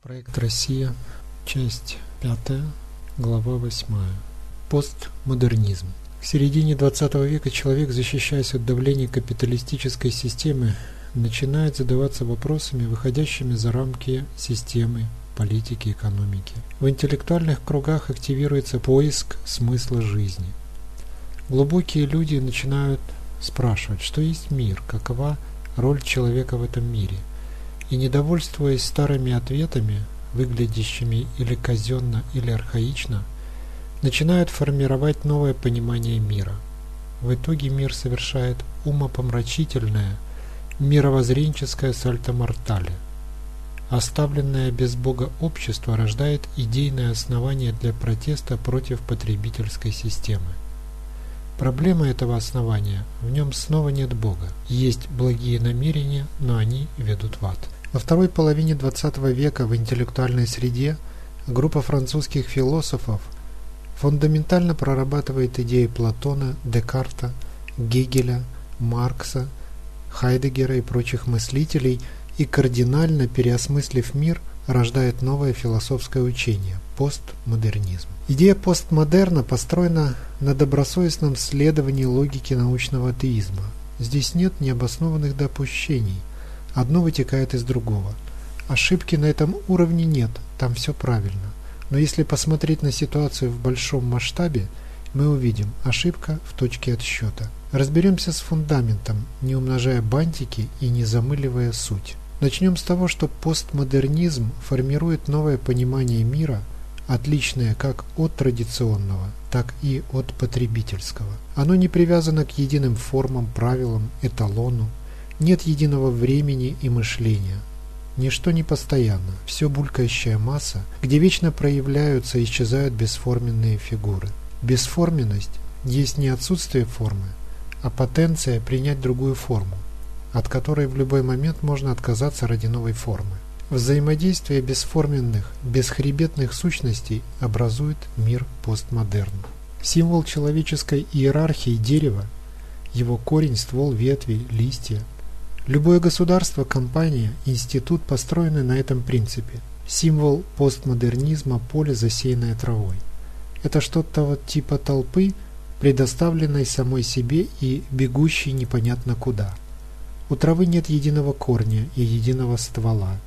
Проект «Россия», часть 5, глава 8. Постмодернизм. В середине 20 века человек, защищаясь от давления капиталистической системы, начинает задаваться вопросами, выходящими за рамки системы, политики, экономики. В интеллектуальных кругах активируется поиск смысла жизни. Глубокие люди начинают спрашивать, что есть мир, какова роль человека в этом мире – и недовольствуясь старыми ответами, выглядящими или казенно, или архаично, начинают формировать новое понимание мира. В итоге мир совершает умопомрачительное, мировоззренческое сальто-мортале. Оставленное без Бога общество рождает идейное основание для протеста против потребительской системы. Проблема этого основания – в нем снова нет Бога. Есть благие намерения, но они ведут в ад. Во второй половине XX века в интеллектуальной среде группа французских философов фундаментально прорабатывает идеи Платона, Декарта, Гегеля, Маркса, Хайдегера и прочих мыслителей и кардинально переосмыслив мир, рождает новое философское учение – постмодернизм. Идея постмодерна построена на добросовестном следовании логики научного атеизма. Здесь нет необоснованных допущений, Одно вытекает из другого. Ошибки на этом уровне нет, там все правильно. Но если посмотреть на ситуацию в большом масштабе, мы увидим ошибка в точке отсчета. Разберемся с фундаментом, не умножая бантики и не замыливая суть. Начнем с того, что постмодернизм формирует новое понимание мира, отличное как от традиционного, так и от потребительского. Оно не привязано к единым формам, правилам, эталону, нет единого времени и мышления. Ничто не постоянно, все булькающая масса, где вечно проявляются и исчезают бесформенные фигуры. Бесформенность есть не отсутствие формы, а потенция принять другую форму, от которой в любой момент можно отказаться ради новой формы. Взаимодействие бесформенных, бесхребетных сущностей образует мир постмодерна. Символ человеческой иерархии дерева, его корень, ствол, ветви, листья – Любое государство, компания, институт построены на этом принципе. Символ постмодернизма – поле, засеянное травой. Это что-то вот типа толпы, предоставленной самой себе и бегущей непонятно куда. У травы нет единого корня и единого ствола.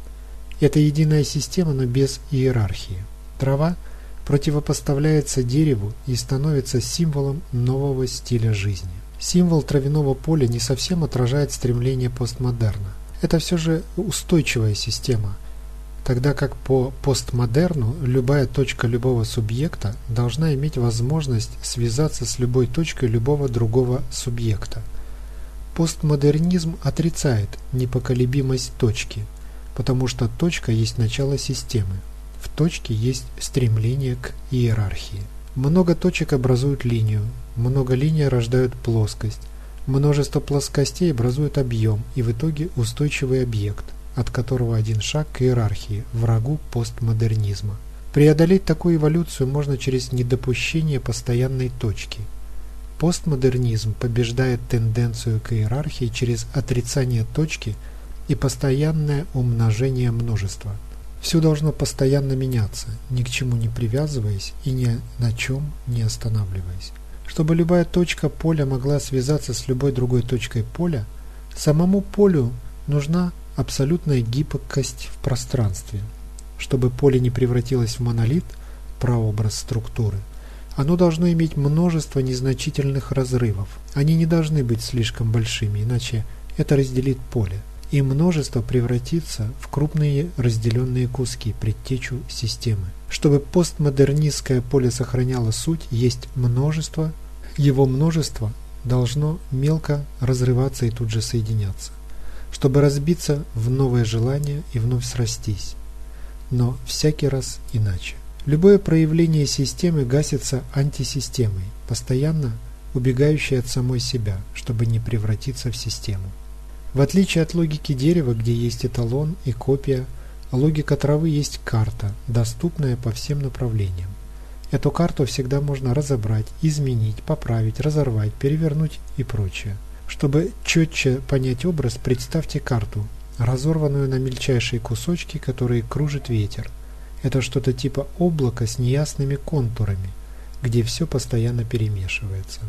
Это единая система, но без иерархии. Трава противопоставляется дереву и становится символом нового стиля жизни. Символ травяного поля не совсем отражает стремление постмодерна. Это все же устойчивая система, тогда как по постмодерну любая точка любого субъекта должна иметь возможность связаться с любой точкой любого другого субъекта. Постмодернизм отрицает непоколебимость точки, потому что точка есть начало системы. В точке есть стремление к иерархии. Много точек образуют линию, много линий рождают плоскость, множество плоскостей образуют объем и в итоге устойчивый объект, от которого один шаг к иерархии, врагу постмодернизма. Преодолеть такую эволюцию можно через недопущение постоянной точки. Постмодернизм побеждает тенденцию к иерархии через отрицание точки и постоянное умножение множества. Все должно постоянно меняться, ни к чему не привязываясь и ни на чем не останавливаясь. Чтобы любая точка поля могла связаться с любой другой точкой поля, самому полю нужна абсолютная гибкость в пространстве. Чтобы поле не превратилось в монолит, прообраз структуры, оно должно иметь множество незначительных разрывов. Они не должны быть слишком большими, иначе это разделит поле и множество превратится в крупные разделенные куски, предтечу системы. Чтобы постмодернистское поле сохраняло суть, есть множество, его множество должно мелко разрываться и тут же соединяться, чтобы разбиться в новое желание и вновь срастись. Но всякий раз иначе. Любое проявление системы гасится антисистемой, постоянно убегающей от самой себя, чтобы не превратиться в систему. В отличие от логики дерева, где есть эталон и копия, логика травы есть карта, доступная по всем направлениям. Эту карту всегда можно разобрать, изменить, поправить, разорвать, перевернуть и прочее. Чтобы четче понять образ, представьте карту, разорванную на мельчайшие кусочки, которые кружит ветер. Это что-то типа облака с неясными контурами, где все постоянно перемешивается.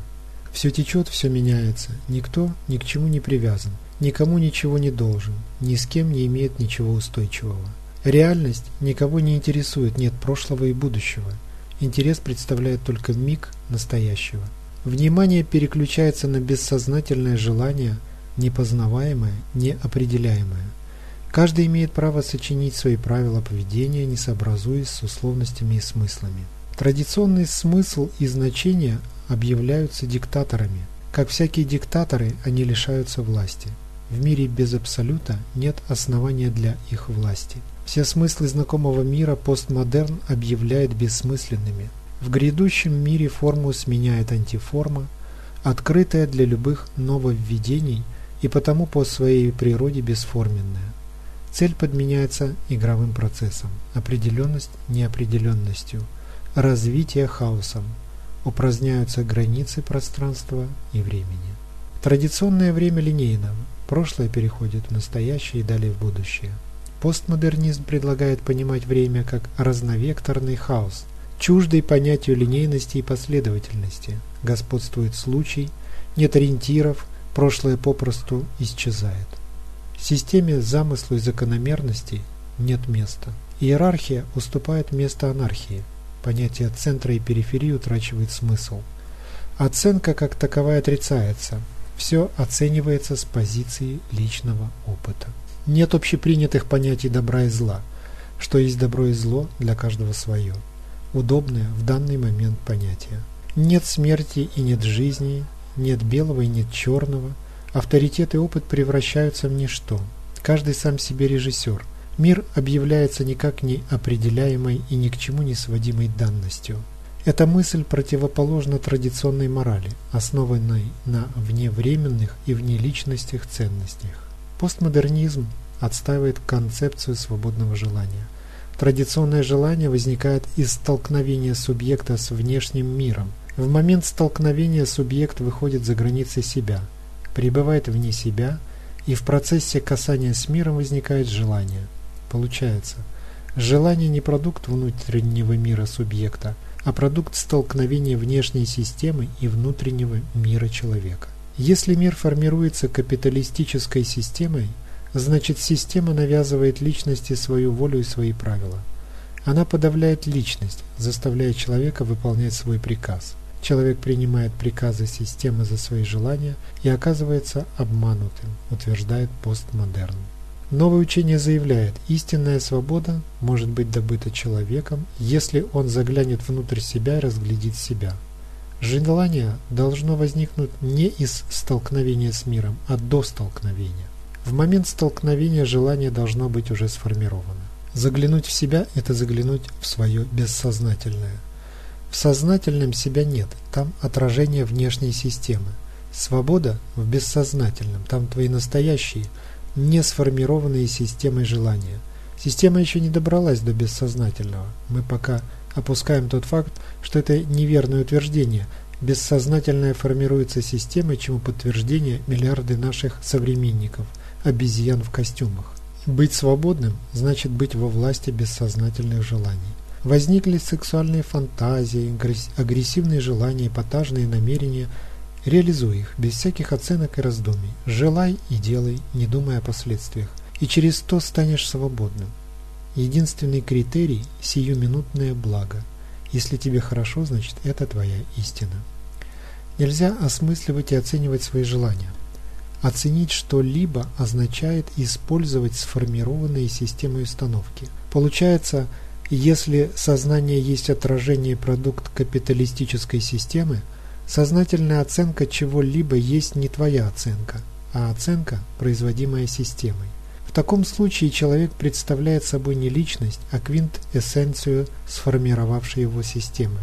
Все течет, все меняется, никто ни к чему не привязан, никому ничего не должен, ни с кем не имеет ничего устойчивого. Реальность никого не интересует, нет прошлого и будущего. Интерес представляет только миг настоящего. Внимание переключается на бессознательное желание, непознаваемое, неопределяемое. Каждый имеет право сочинить свои правила поведения, не сообразуясь с условностями и смыслами. Традиционный смысл и значение объявляются диктаторами. Как всякие диктаторы, они лишаются власти. В мире без абсолюта нет основания для их власти. Все смыслы знакомого мира постмодерн объявляет бессмысленными. В грядущем мире форму сменяет антиформа, открытая для любых нововведений и потому по своей природе бесформенная. Цель подменяется игровым процессом, определенность неопределенностью, развитие хаосом, упраздняются границы пространства и времени. Традиционное время линейно, прошлое переходит в настоящее и далее в будущее. Постмодернизм предлагает понимать время как разновекторный хаос, чуждый понятию линейности и последовательности. Господствует случай, нет ориентиров, прошлое попросту исчезает. Системе замыслу и закономерностей нет места. Иерархия уступает место анархии. Понятие центра и периферии утрачивает смысл. Оценка как таковая отрицается. Все оценивается с позиции личного опыта. Нет общепринятых понятий добра и зла. Что есть добро и зло, для каждого свое. Удобное в данный момент понятие. Нет смерти и нет жизни, нет белого и нет черного. Авторитет и опыт превращаются в ничто. Каждый сам себе режиссер. Мир объявляется никак не определяемой и ни к чему не сводимой данностью. Эта мысль противоположна традиционной морали, основанной на вневременных и внеличностных ценностях. Постмодернизм отстаивает концепцию свободного желания. Традиционное желание возникает из столкновения субъекта с внешним миром. В момент столкновения субъект выходит за границы себя, пребывает вне себя, и в процессе касания с миром возникает желание. Получается, желание не продукт внутреннего мира субъекта, а продукт столкновения внешней системы и внутреннего мира человека. Если мир формируется капиталистической системой, значит система навязывает личности свою волю и свои правила. Она подавляет личность, заставляя человека выполнять свой приказ. Человек принимает приказы системы за свои желания и оказывается обманутым, утверждает постмодерн. Новое учение заявляет, истинная свобода может быть добыта человеком, если он заглянет внутрь себя и разглядит себя. Желание должно возникнуть не из столкновения с миром, а до столкновения. В момент столкновения желание должно быть уже сформировано. Заглянуть в себя – это заглянуть в свое бессознательное. В сознательном себя нет, там отражение внешней системы. Свобода в бессознательном, там твои настоящие – не сформированные системой желания. Система еще не добралась до бессознательного. Мы пока опускаем тот факт, что это неверное утверждение. Бессознательное формируется системой, чему подтверждение миллиарды наших современников, обезьян в костюмах. Быть свободным значит быть во власти бессознательных желаний. Возникли сексуальные фантазии, агрессивные желания, эпатажные намерения – Реализуй их без всяких оценок и раздумий. Желай и делай, не думая о последствиях. И через то станешь свободным. Единственный критерий – сиюминутное благо. Если тебе хорошо, значит это твоя истина. Нельзя осмысливать и оценивать свои желания. Оценить что-либо означает использовать сформированные системы установки. Получается, если сознание есть отражение продукт капиталистической системы – Сознательная оценка чего-либо есть не твоя оценка, а оценка, производимая системой. В таком случае человек представляет собой не личность, а квинтэссенцию сформировавшей его системы.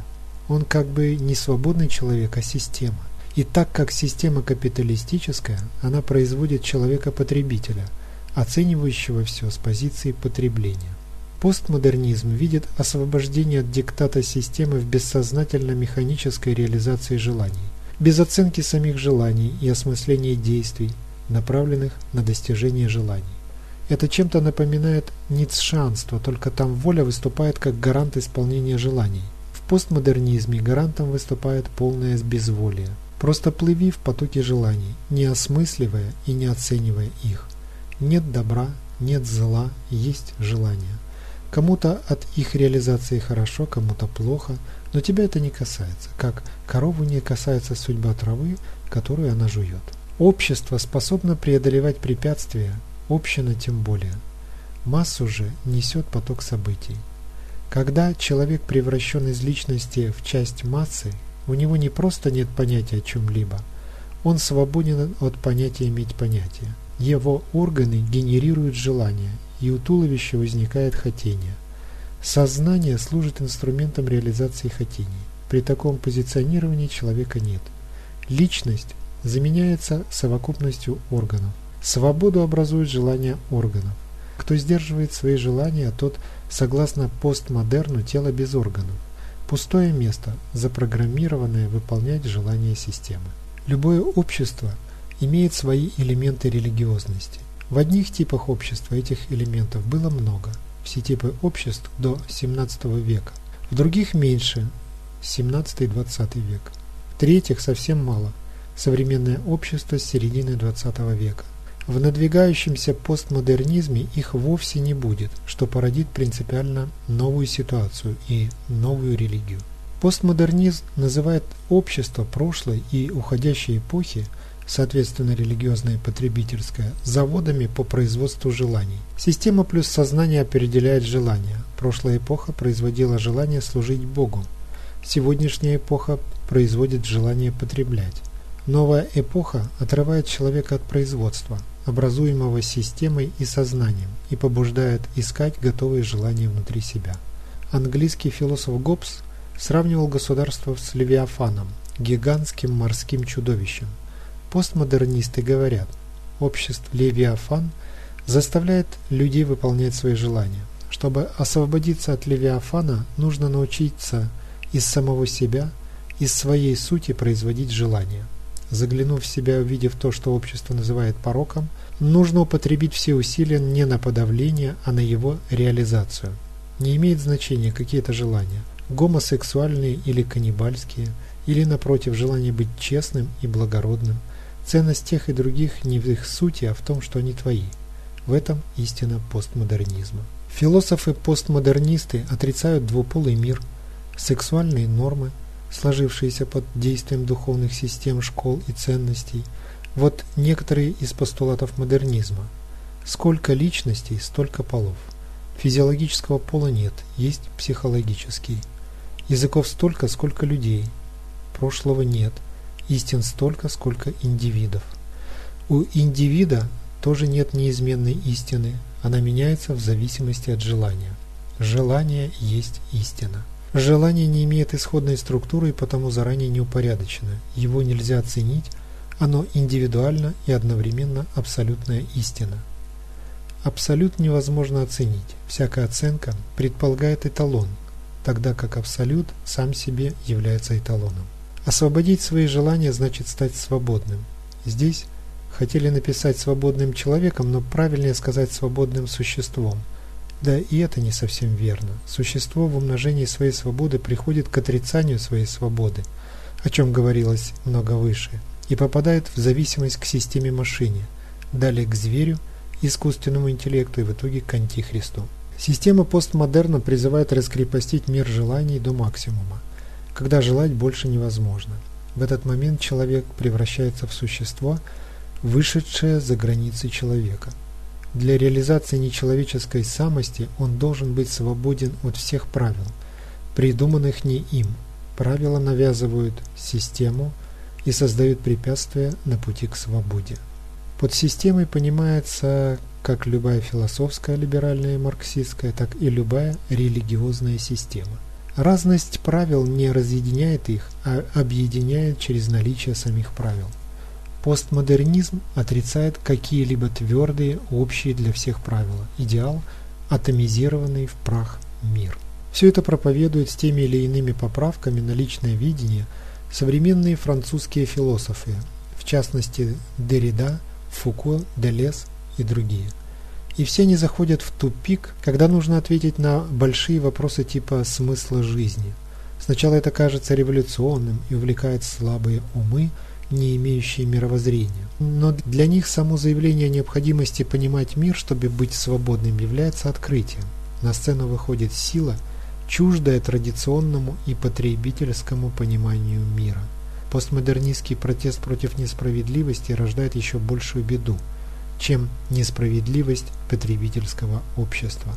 Он как бы не свободный человек, а система. И так как система капиталистическая, она производит человека-потребителя, оценивающего все с позиции потребления. Постмодернизм видит освобождение от диктата системы в бессознательно-механической реализации желаний, без оценки самих желаний и осмысления действий, направленных на достижение желаний. Это чем-то напоминает ницшанство, только там воля выступает как гарант исполнения желаний. В постмодернизме гарантом выступает полное безволие. Просто плыви в потоке желаний, не осмысливая и не оценивая их. Нет добра, нет зла, есть желание. Кому-то от их реализации хорошо, кому-то плохо, но тебя это не касается, как корову не касается судьба травы, которую она жует. Общество способно преодолевать препятствия, община тем более. Массу же несет поток событий. Когда человек превращен из личности в часть массы, у него не просто нет понятия о чем-либо, он свободен от понятия иметь понятие. Его органы генерируют желания, и у туловища возникает хотение. Сознание служит инструментом реализации хотений. При таком позиционировании человека нет. Личность заменяется совокупностью органов. Свободу образует желание органов. Кто сдерживает свои желания, тот, согласно постмодерну, тело без органов. Пустое место, запрограммированное выполнять желания системы. Любое общество имеет свои элементы религиозности. В одних типах общества этих элементов было много, все типы обществ до 17 века, в других меньше, 17-20 век, в третьих совсем мало, современное общество с середины 20 века. В надвигающемся постмодернизме их вовсе не будет, что породит принципиально новую ситуацию и новую религию. Постмодернизм называет общество прошлой и уходящей эпохи, соответственно религиозное и потребительское, заводами по производству желаний. Система плюс сознание определяет желания. Прошлая эпоха производила желание служить Богу. Сегодняшняя эпоха производит желание потреблять. Новая эпоха отрывает человека от производства, образуемого системой и сознанием, и побуждает искать готовые желания внутри себя. Английский философ Гоббс сравнивал государство с Левиафаном, гигантским морским чудовищем. Постмодернисты говорят, общество Левиафан заставляет людей выполнять свои желания. Чтобы освободиться от Левиафана, нужно научиться из самого себя, из своей сути производить желания. Заглянув в себя увидев то, что общество называет пороком, нужно употребить все усилия не на подавление, а на его реализацию. Не имеет значения какие-то желания, гомосексуальные или каннибальские, или напротив желание быть честным и благородным. Ценность тех и других не в их сути, а в том, что они твои. В этом истина постмодернизма. Философы-постмодернисты отрицают двуполый мир, сексуальные нормы, сложившиеся под действием духовных систем, школ и ценностей. Вот некоторые из постулатов модернизма. Сколько личностей, столько полов. Физиологического пола нет, есть психологический. Языков столько, сколько людей. Прошлого нет. Истин столько, сколько индивидов. У индивида тоже нет неизменной истины, она меняется в зависимости от желания. Желание есть истина. Желание не имеет исходной структуры и потому заранее не упорядочено. Его нельзя оценить, оно индивидуально и одновременно абсолютная истина. Абсолют невозможно оценить. Всякая оценка предполагает эталон, тогда как абсолют сам себе является эталоном. Освободить свои желания значит стать свободным. Здесь хотели написать свободным человеком, но правильнее сказать свободным существом – да и это не совсем верно. Существо в умножении своей свободы приходит к отрицанию своей свободы, о чем говорилось много выше, и попадает в зависимость к системе машине, далее к зверю, искусственному интеллекту и в итоге к антихристу. Система постмодерна призывает раскрепостить мир желаний до максимума, когда желать больше невозможно. В этот момент человек превращается в существо, вышедшее за границы человека – для реализации нечеловеческой самости он должен быть свободен от всех правил, придуманных не им. Правила навязывают систему и создают препятствия на пути к свободе. Под системой понимается как любая философская, либеральная и марксистская, так и любая религиозная система. Разность правил не разъединяет их, а объединяет через наличие самих правил. Постмодернизм отрицает какие-либо твердые, общие для всех правила. Идеал – атомизированный в прах мир. Все это проповедует с теми или иными поправками на личное видение современные французские философы, в частности Деррида, Фуко, Делез и другие. И все они заходят в тупик, когда нужно ответить на большие вопросы типа смысла жизни. Сначала это кажется революционным и увлекает слабые умы, не имеющие мировоззрения. Но для них само заявление необходимости понимать мир, чтобы быть свободным, является открытием. На сцену выходит сила, чуждая традиционному и потребительскому пониманию мира. Постмодернистский протест против несправедливости рождает еще большую беду, чем несправедливость потребительского общества.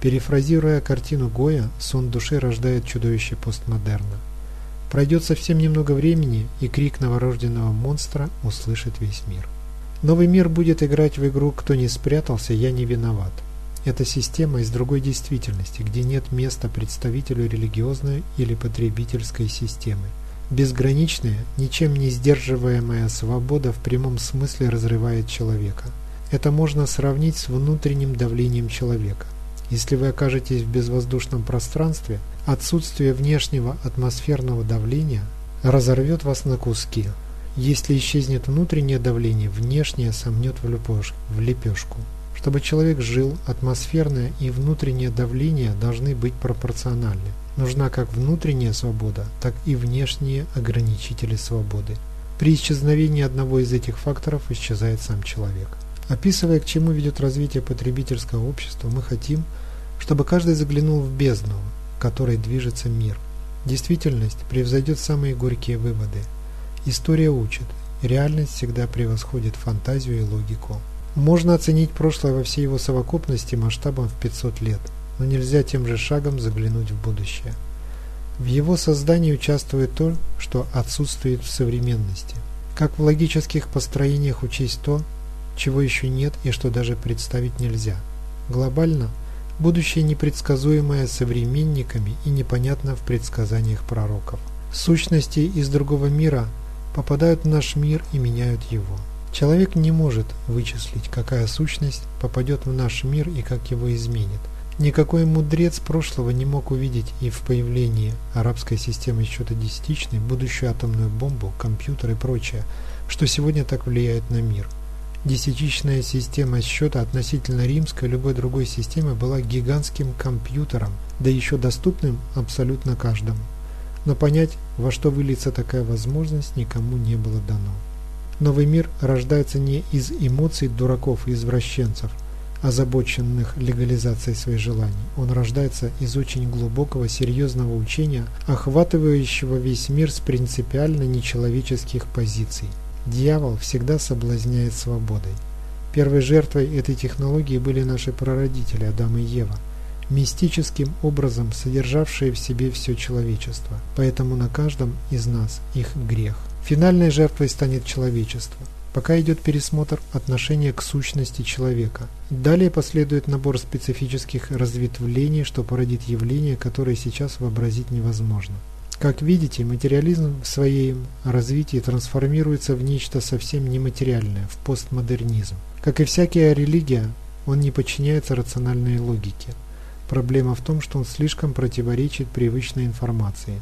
Перефразируя картину Гоя, сон души рождает чудовище постмодерна. Пройдет совсем немного времени, и крик новорожденного монстра услышит весь мир. Новый мир будет играть в игру «Кто не спрятался, я не виноват». Это система из другой действительности, где нет места представителю религиозной или потребительской системы. Безграничная, ничем не сдерживаемая свобода в прямом смысле разрывает человека. Это можно сравнить с внутренним давлением человека. Если вы окажетесь в безвоздушном пространстве, отсутствие внешнего атмосферного давления разорвет вас на куски. Если исчезнет внутреннее давление, внешнее сомнет в лепешку. Чтобы человек жил, атмосферное и внутреннее давление должны быть пропорциональны. Нужна как внутренняя свобода, так и внешние ограничители свободы. При исчезновении одного из этих факторов исчезает сам человек. Описывая, к чему ведет развитие потребительского общества, мы хотим, чтобы каждый заглянул в бездну, которой движется мир. Действительность превзойдет самые горькие выводы. История учит, реальность всегда превосходит фантазию и логику. Можно оценить прошлое во всей его совокупности масштабом в 500 лет, но нельзя тем же шагом заглянуть в будущее. В его создании участвует то, что отсутствует в современности. Как в логических построениях учесть то, чего еще нет и что даже представить нельзя. Глобально – Будущее непредсказуемое современниками и непонятно в предсказаниях пророков. Сущности из другого мира попадают в наш мир и меняют его. Человек не может вычислить, какая сущность попадет в наш мир и как его изменит. Никакой мудрец прошлого не мог увидеть и в появлении арабской системы счета десятичной будущую атомную бомбу, компьютер и прочее, что сегодня так влияет на мир – Десятичная система счета относительно римской любой другой системы была гигантским компьютером, да еще доступным абсолютно каждому. Но понять, во что выльется такая возможность, никому не было дано. Новый мир рождается не из эмоций дураков и извращенцев, озабоченных легализацией своих желаний. Он рождается из очень глубокого, серьезного учения, охватывающего весь мир с принципиально нечеловеческих позиций. Дьявол всегда соблазняет свободой. Первой жертвой этой технологии были наши прародители Адам и Ева, мистическим образом содержавшие в себе все человечество, поэтому на каждом из нас их грех. Финальной жертвой станет человечество. Пока идет пересмотр отношения к сущности человека. Далее последует набор специфических разветвлений, что породит явления, которые сейчас вообразить невозможно. Как видите, материализм в своем развитии трансформируется в нечто совсем нематериальное, в постмодернизм. Как и всякая религия, он не подчиняется рациональной логике. Проблема в том, что он слишком противоречит привычной информации.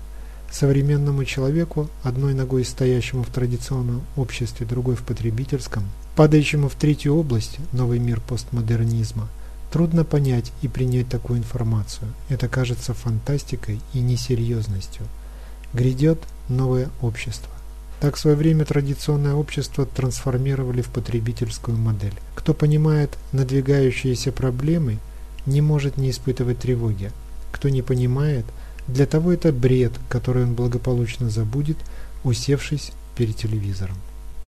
Современному человеку, одной ногой стоящему в традиционном обществе, другой в потребительском, падающему в третью область, новый мир постмодернизма, трудно понять и принять такую информацию. Это кажется фантастикой и несерьезностью. Грядет новое общество. Так в свое время традиционное общество трансформировали в потребительскую модель. Кто понимает надвигающиеся проблемы, не может не испытывать тревоги. Кто не понимает, для того это бред, который он благополучно забудет, усевшись перед телевизором.